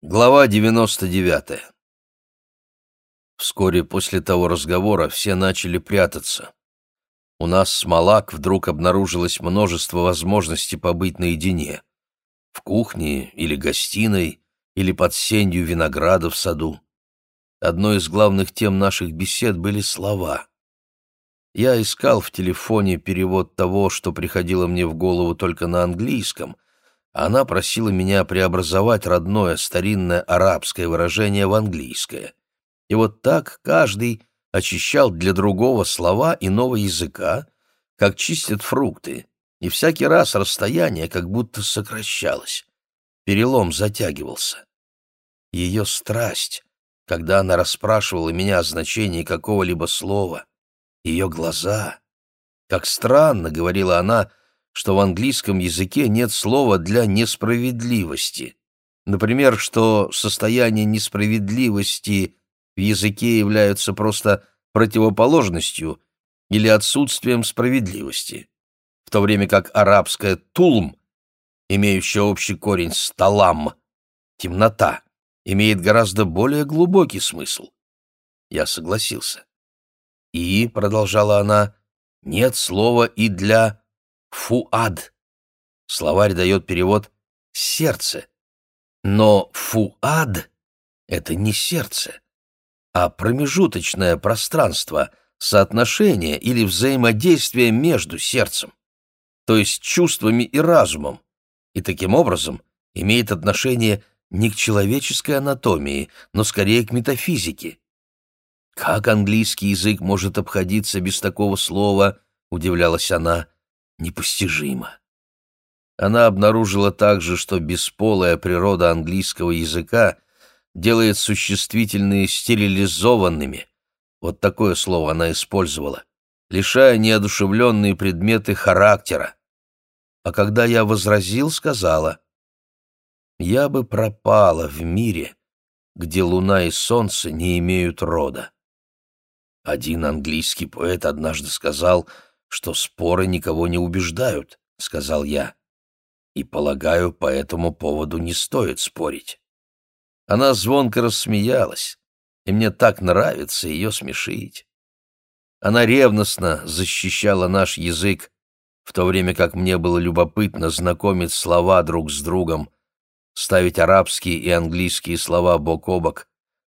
Глава 99. Вскоре после того разговора все начали прятаться. У нас с Малак вдруг обнаружилось множество возможностей побыть наедине. В кухне или гостиной, или под сенью винограда в саду. Одной из главных тем наших бесед были слова. Я искал в телефоне перевод того, что приходило мне в голову только на английском — она просила меня преобразовать родное старинное арабское выражение в английское. И вот так каждый очищал для другого слова иного языка, как чистят фрукты, и всякий раз расстояние как будто сокращалось. Перелом затягивался. Ее страсть, когда она расспрашивала меня о значении какого-либо слова, ее глаза. Как странно, — говорила она, что в английском языке нет слова для несправедливости. Например, что состояние несправедливости в языке являются просто противоположностью или отсутствием справедливости, в то время как арабское «тулм», имеющее общий корень с «талам», темнота, имеет гораздо более глубокий смысл. Я согласился. И, — продолжала она, — нет слова и для фуад. Словарь дает перевод «сердце». Но фуад — это не сердце, а промежуточное пространство, соотношение или взаимодействие между сердцем, то есть чувствами и разумом, и таким образом имеет отношение не к человеческой анатомии, но скорее к метафизике. «Как английский язык может обходиться без такого слова?» — удивлялась она непостижимо. Она обнаружила также, что бесполая природа английского языка делает существительные стерилизованными. Вот такое слово она использовала, лишая неодушевленные предметы характера. А когда я возразил, сказала, «Я бы пропала в мире, где луна и солнце не имеют рода». Один английский поэт однажды сказал — что споры никого не убеждают», — сказал я. «И, полагаю, по этому поводу не стоит спорить». Она звонко рассмеялась, и мне так нравится ее смешить. Она ревностно защищала наш язык, в то время как мне было любопытно знакомить слова друг с другом, ставить арабские и английские слова бок о бок,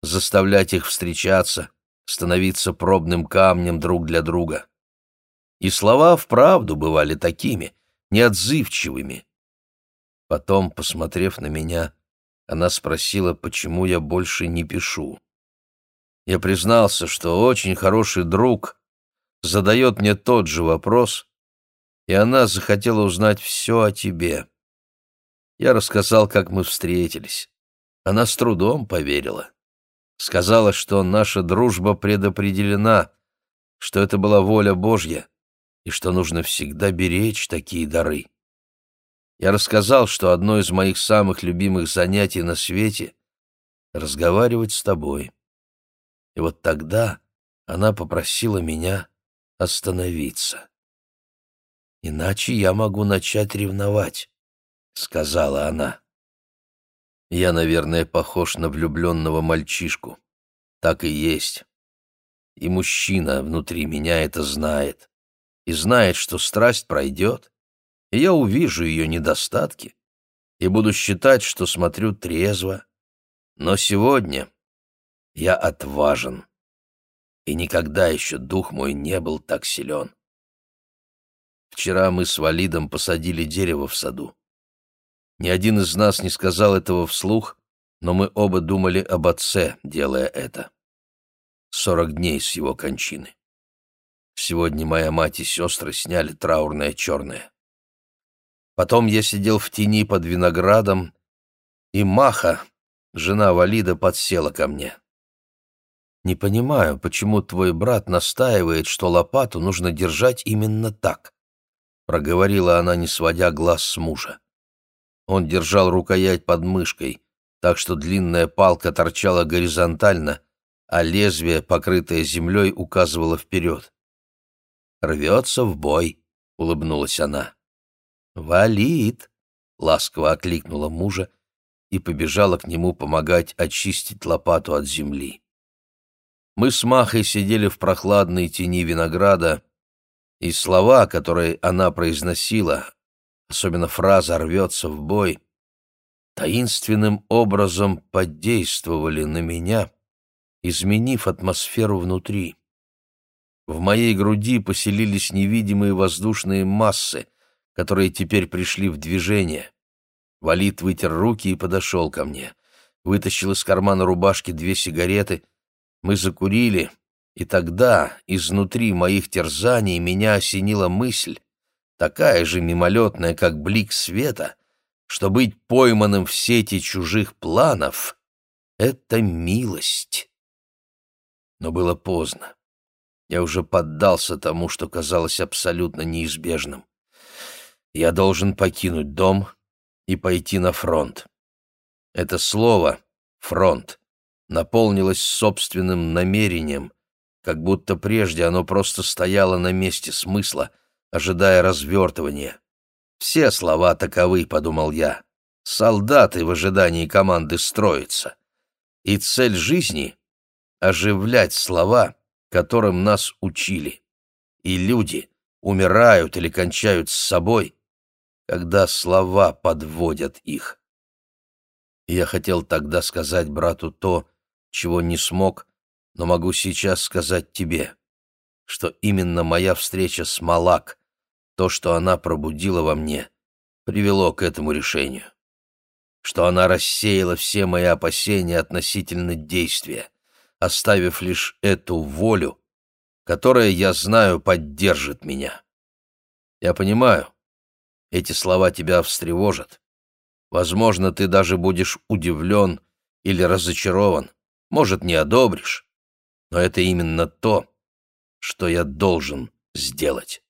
заставлять их встречаться, становиться пробным камнем друг для друга. И слова вправду бывали такими, неотзывчивыми. Потом, посмотрев на меня, она спросила, почему я больше не пишу. Я признался, что очень хороший друг задает мне тот же вопрос, и она захотела узнать все о тебе. Я рассказал, как мы встретились. Она с трудом поверила. Сказала, что наша дружба предопределена, что это была воля Божья, и что нужно всегда беречь такие дары. Я рассказал, что одно из моих самых любимых занятий на свете — разговаривать с тобой. И вот тогда она попросила меня остановиться. «Иначе я могу начать ревновать», — сказала она. Я, наверное, похож на влюбленного мальчишку. Так и есть. И мужчина внутри меня это знает и знает, что страсть пройдет, и я увижу ее недостатки и буду считать, что смотрю трезво. Но сегодня я отважен, и никогда еще дух мой не был так силен. Вчера мы с Валидом посадили дерево в саду. Ни один из нас не сказал этого вслух, но мы оба думали об отце, делая это. Сорок дней с его кончины. Сегодня моя мать и сестры сняли траурное черное. Потом я сидел в тени под виноградом, и Маха, жена Валида, подсела ко мне. «Не понимаю, почему твой брат настаивает, что лопату нужно держать именно так», — проговорила она, не сводя глаз с мужа. Он держал рукоять под мышкой, так что длинная палка торчала горизонтально, а лезвие, покрытое землей, указывало вперед рвется в бой», — улыбнулась она. «Валит!» — ласково окликнула мужа и побежала к нему помогать очистить лопату от земли. Мы с Махой сидели в прохладной тени винограда, и слова, которые она произносила, особенно фраза «рвется в бой», таинственным образом подействовали на меня, изменив атмосферу внутри. В моей груди поселились невидимые воздушные массы, которые теперь пришли в движение. Валид вытер руки и подошел ко мне. Вытащил из кармана рубашки две сигареты. Мы закурили, и тогда изнутри моих терзаний меня осенила мысль, такая же мимолетная, как блик света, что быть пойманным в сети чужих планов — это милость. Но было поздно. Я уже поддался тому, что казалось абсолютно неизбежным. Я должен покинуть дом и пойти на фронт. Это слово «фронт» наполнилось собственным намерением, как будто прежде оно просто стояло на месте смысла, ожидая развертывания. Все слова таковы, подумал я. Солдаты в ожидании команды строятся. И цель жизни — оживлять слова, которым нас учили. И люди умирают или кончают с собой, когда слова подводят их. Я хотел тогда сказать брату то, чего не смог, но могу сейчас сказать тебе, что именно моя встреча с Малак то, что она пробудила во мне, привело к этому решению. Что она рассеяла все мои опасения относительно действия, оставив лишь эту волю, которая, я знаю, поддержит меня. Я понимаю, эти слова тебя встревожат. Возможно, ты даже будешь удивлен или разочарован, может, не одобришь, но это именно то, что я должен сделать.